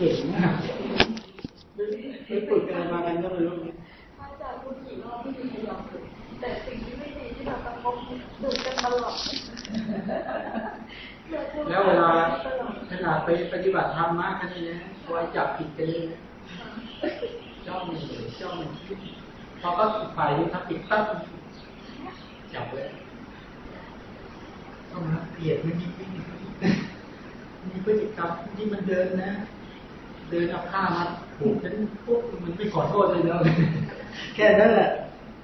เก่งมากไปฝึกอะไรมากันก็ไม่รู้มาจากคุณกี่รอบที่พยายามฝึกแต่สิ่งที่ไม่ดีที่เราประพบดูกันตลอดแล้วเวลาขนาดไปปฏิบัติธรรมมากขนาดนี้คอยจับผิดกันเลยจ้องเลยจ้องพอก็ฝ่ายนี้ทับผิดตั้งจับเลยก็มาเกลียดไม่มีมีพฤติกรรมที่มันเดินนะ เดินเอาผ้ามาผูกฉันปุ๊บมันไม่ขอโทษเลยแล้วแค่นั้นแหละ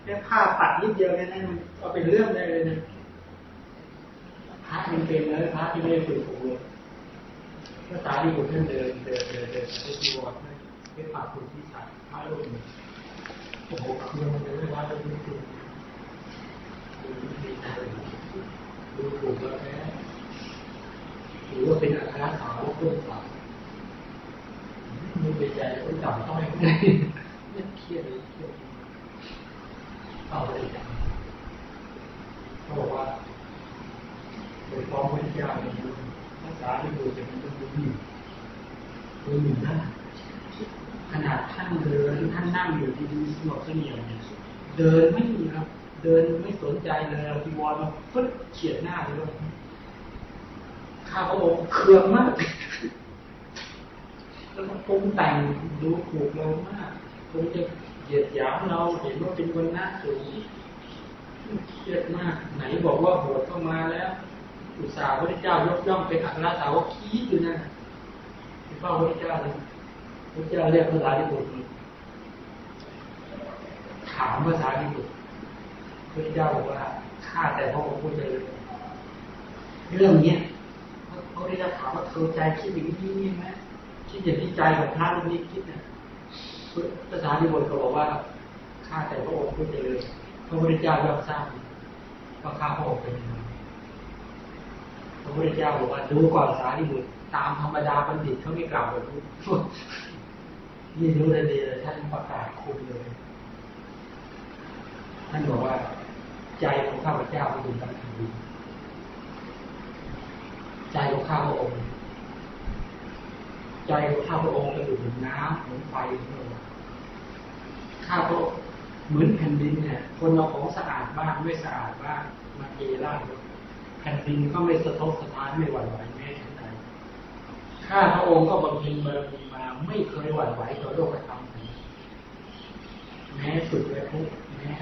แค่ผ้าปัดนิดเดียวแค่นั้นมันเอาเป็นเรื่องได้เลยนะพระมันเป็นเลยพระที่ไม่ได้ฝึกอบรมภาษาที่ผมท่านเดินเดินเดินเดินไปที่วัดไปฝากคุณที่ศาลพระรูปหนึ่งโอ้โหเครื่องมันเลยว่าจะดูดูดูกดูถูกแล้วแท้หรือว่าเป็นอาคารสาวต้นสาวมือ ใจแล้วจับต้องให้เนี่ยเครียดเลยเครียดเอาไปจับเขาบอกว่าโดยฟ้องพระเจ้าในภาษาที่ดูจะเป็นตัวหนึ่งตัวหนึ่งนะขนาดท่านเดินท่านนั่งอยู่ที่ดีสงบเสงี่ยมเดินไม่มีครับเดินไม่สนใจเลยพีวอนมาฟึดเฉียดหน้าเลยข้าพระองค์เคืองมาก แล้วก็ปรุงแต่งดูถูกเรามากคงจะเหยียดหยามเราเห็นว่าเป็นคนหน้าสูงเครียดมาก ไหนบอกว่าบวชเข้ามาแล้ว อุตสาห์พระเจ้ายกย่องเป็นอัครสาวกคีดอยู่นั่นที่พ่อพระเจ้าเลยพระเจ้าเรียกภาษาที่บุตรถามภาษาที่บุตรพระเจ้าบอกว่าข้าแต่พระองค์ผู้เจริญเรื่องเนี้ยเขาได้จะถามว่าเธอใจคิดอย่างนี้ไหม คิดอย่างที่ใจของพระรูปนี้คิดนะภาษาที่บทก็บอกว่าข้าแต่พระองค์ผู้เจริญพระพุทธเจ้ายอมทราบว่าข้าพระองค์เป็นพระพุทธเจ้าบอกว่าดูก่อนสารีบุตรตามธรรมดาบัณฑิตเขาไม่กล่าวแบบนี้นี่รู้ได้เลยท่านประกาศคุณเลย ท่านบอกว่า ใจของข้าพเจ้าเป็นดวงตาดีใจของข้าพระองค์ ใจของข้าพระองค์เป็นเหมือนน้ำเหมือนไฟข้าพระเหมือนแผ่นดินเนี่ย คนเราของสะอาดบ้างไม่สะอาดบ้างมาเกล่าแผ่นดินก็ไม่สะทกสะท้านไม่หวั่นไหวแม้ฉันใดข้าพระองค์ก็บำเพ็ญบารมีมาไม่เคยหวั่นไหวต่อโลกธรรมแม้สุดและทุกแม้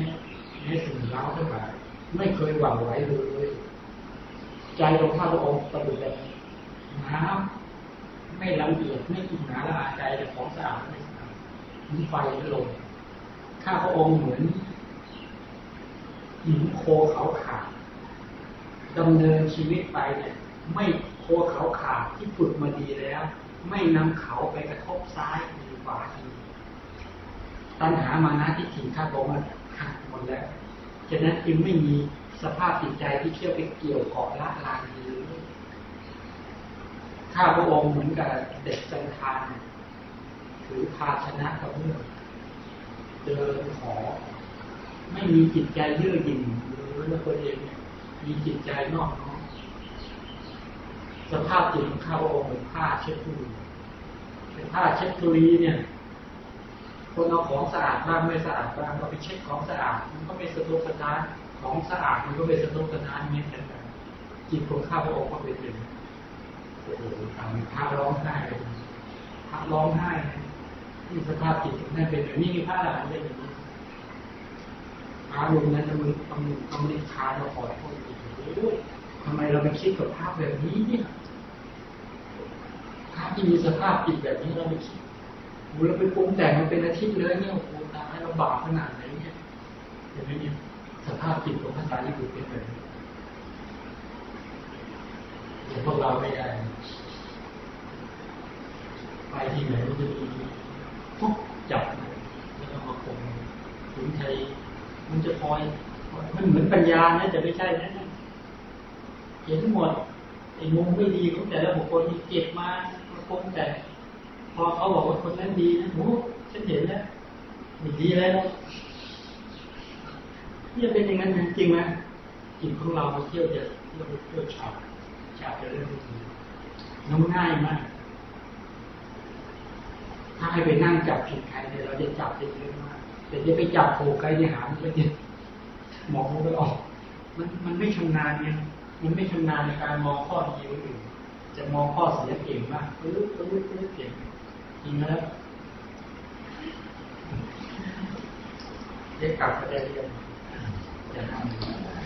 แม้สิ่งเล่าทั้งหลายไม่เคยหวั่นไหวเลย ใจของข้าพระองค์ประดุจแบบน้ำ ไม่ละเอียดไม่กินหนาละอาใจแต่ของสะอาดไม่สะอาดมีไฟลมข้าพระองค์เหมือนหินโคเขาขาดดำเนินชีวิตไปเนี่ยไม่โคเขาขาดที่ฝึกมาดีแล้ว ไม่นำเขาไปกระทบซ้ายหรือขวาทีตัณหามานะที่ถิ่นข้าพระองค์หักหมดแล้วฉะนั้นจึงไม่มีสภาพจิตใจที่เที่ยวไปเกี่ยวเกาะละลานเลย ข้าพระองค์เหมือนกับเด็กจันทานถือภาชนะกับเมื่อเดินขอ ไม่มีจิตใจเยื่อหยิ่งหรือแล้วตัวเองมีจิตใจนอกน้องสภาพจิตของข้าพระองค์เป็นผ้าเช็ดทุลีเป็นผ้าเช็ดทุลีเนี่ยคนเอาของสะอาดบ้างไม่สะอาดบ้างก็ไปเช็ดของสะอาดมันก็ไม่สะทกสะท้านของสะอาดมันก็เป็นสะทกสะท้านเงี้ยกันจิตของข้าพระองค์ก็เป็นอย่างนี้ โอ้โหทำพระร้องไห้พระร้องไห้ที่สภาพจิตนั่นเป็นอย่างนี้พระหลานเป็นอย่างนี้พระลุงนั้นจะมึงต้องต้องรีบคาเราขอโทษด้วยทำไมเราไปคิดกับภาพแบบนี้เนี่ยภาพที่มีสภาพจิตแบบนี้เราไปคิดเราไปปรุงแต่งมันเป็นอาทิตย์เลยเนี่ยโอ้โหตายเราบาปขนาดไหนเนี่ยเห็นไหมเนี่ยสภาพจิตของภาษาญี่ปุ่นเป็นแบบนี้เดี๋ยวพวกเราไม่ได้ ที่ไหนมันจะมีทุกจับแล้วก็มาคงถึงใจมันจะคอย มันเหมือนปัญญานะแต่ไม่ใช่นะเห็นหมดไอ้มุมไม่ดีของแต่ละบุคคลเก็บมามาคงแต่ พอเขาบอกว่าคนนั้นดีนะโอ้ฉันเห็นแล้วดีแล้วนี่จะเป็นอย่างนั้นจริงไหมจิตของเราเที่ยวจะเที่ยวเที่ยวฉาบฉาบจะเรื่องนี้น้องง่ายมาก ถ้าให้ไปนั่งจับผิดใครเนี่ยเราจะจับได้เยอะมากแต่จะไปจับถูกใครที่หามันก็จะมองไม่ออก มันมันไม่ชำนาญไงมันไม่ชำนาญในการมองข้อดีคนอื่นจะมองข้อเสียเก่งมากปึ๊บปึ๊บปึ๊บเก่งจริงแล้วได้กลับมาได้เรียนอย่าทำ